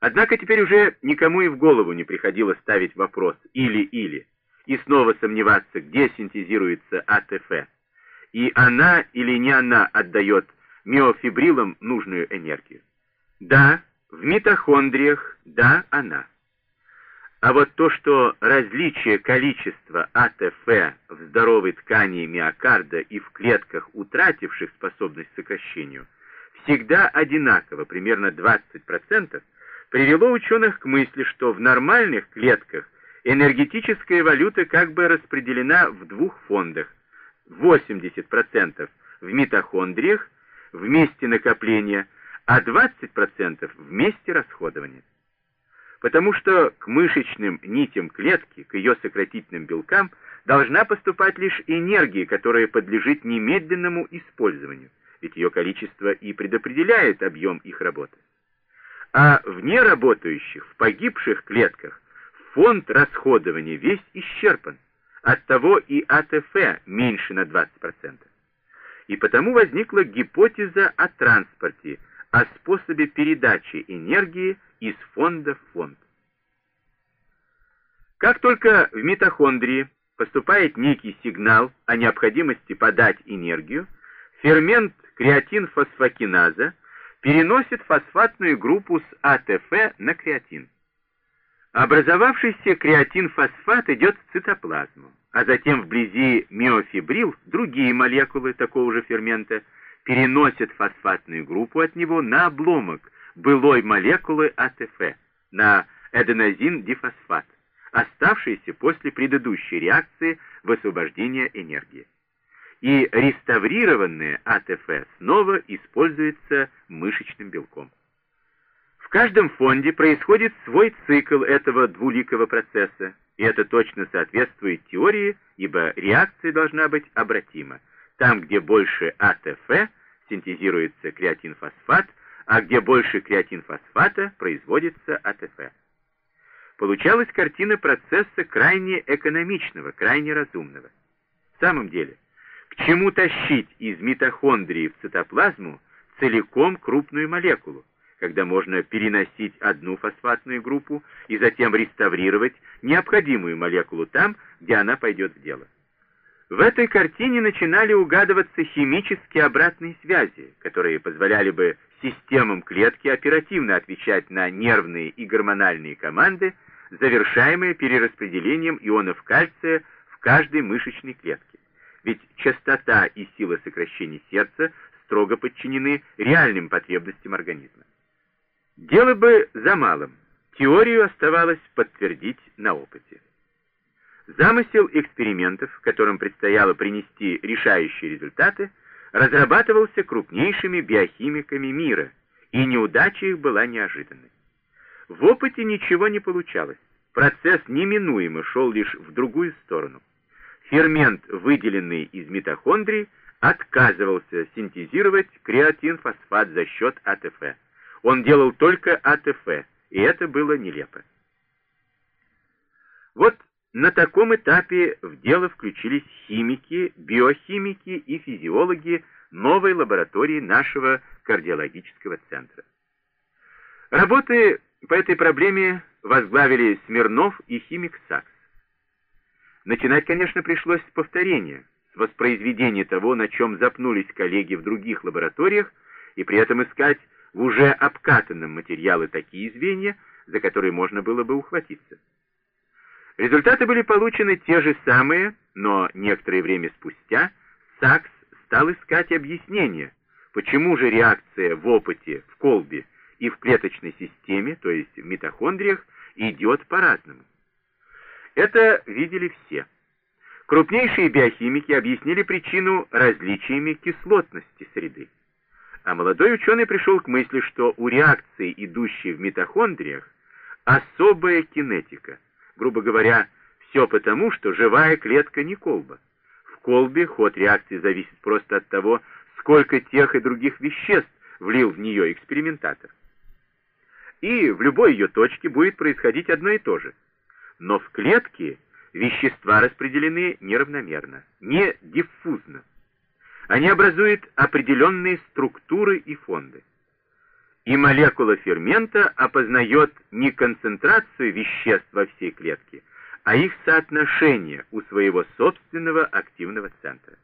Однако теперь уже никому и в голову не приходило ставить вопрос «или-или» и снова сомневаться, где синтезируется АТФ. И она или не она отдает миофибриллам нужную энергию. Да, в митохондриях, да, она. А вот то, что различие количества АТФ в здоровой ткани миокарда и в клетках, утративших способность к сокращению, всегда одинаково, примерно 20%, привело ученых к мысли, что в нормальных клетках энергетическая валюта как бы распределена в двух фондах. 80% в митохондриях, в месте накопления, а 20% в месте расходования потому что к мышечным нитям клетки, к ее сократительным белкам, должна поступать лишь энергия, которая подлежит немедленному использованию, ведь ее количество и предопределяет объем их работы. А в неработающих, в погибших клетках фонд расходования весь исчерпан, оттого и АТФ меньше на 20%. И потому возникла гипотеза о транспорте, о способе передачи энергии из фонда в фонд. Как только в митохондрии поступает некий сигнал о необходимости подать энергию, фермент креатинфосфокиназа переносит фосфатную группу с АТФ на креатин. Образовавшийся креатинфосфат идет в цитоплазму, а затем вблизи миофибрилл другие молекулы такого же фермента переносят фосфатную группу от него на обломок, былой молекулы АТФ на аденозиндифосфат, оставшиеся после предыдущей реакции высвобождения энергии. И реставрированное АТФ снова используется мышечным белком. В каждом фонде происходит свой цикл этого двуликого процесса, и это точно соответствует теории, ибо реакция должна быть обратима. Там, где больше АТФ, синтезируется креатинфосфат, а где больше креатинфосфата, производится АТФ. Получалась картина процесса крайне экономичного, крайне разумного. В самом деле, к чему тащить из митохондрии в цитоплазму целиком крупную молекулу, когда можно переносить одну фосфатную группу и затем реставрировать необходимую молекулу там, где она пойдет в дело. В этой картине начинали угадываться химические обратные связи, которые позволяли бы системам клетки оперативно отвечать на нервные и гормональные команды, завершаемые перераспределением ионов кальция в каждой мышечной клетке. Ведь частота и сила сокращения сердца строго подчинены реальным потребностям организма. Дело бы за малым. Теорию оставалось подтвердить на опыте. Замысел экспериментов, которым предстояло принести решающие результаты, разрабатывался крупнейшими биохимиками мира, и неудача их была неожиданной. В опыте ничего не получалось. Процесс неминуемо шел лишь в другую сторону. Фермент, выделенный из митохондрий, отказывался синтезировать креатинфосфат за счет АТФ. Он делал только АТФ, и это было нелепо. Вот на таком этапе в дело включились химики, биохимики и физиологи новой лаборатории нашего кардиологического центра. Работы по этой проблеме возглавили Смирнов и химик Сакс. Начинать, конечно, пришлось с повторения, с воспроизведения того, на чем запнулись коллеги в других лабораториях, и при этом искать в уже обкатанном материале такие звенья, за которые можно было бы ухватиться. Результаты были получены те же самые, но некоторое время спустя Сакс стал искать объяснение, почему же реакция в опыте, в колбе и в клеточной системе, то есть в митохондриях, идет по-разному. Это видели все. Крупнейшие биохимики объяснили причину различиями кислотности среды. А молодой ученый пришел к мысли, что у реакции, идущей в митохондриях, особая кинетика – Грубо говоря, все потому, что живая клетка не колба. В колбе ход реакции зависит просто от того, сколько тех и других веществ влил в нее экспериментатор. И в любой ее точке будет происходить одно и то же. Но в клетке вещества распределены неравномерно, не диффузно. Они образуют определенные структуры и фонды. и молекула фермента опознает не концентрацию веществ во всей клетке, а их соотношение у своего собственного активного центра.